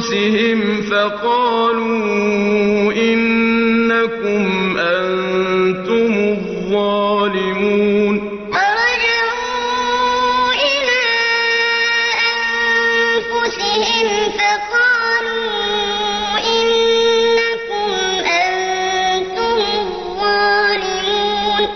أنفسهم فقالوا إنكم أنتم الظالمون